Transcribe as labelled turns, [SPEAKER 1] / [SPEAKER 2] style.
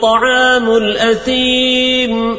[SPEAKER 1] طعام الأثيم.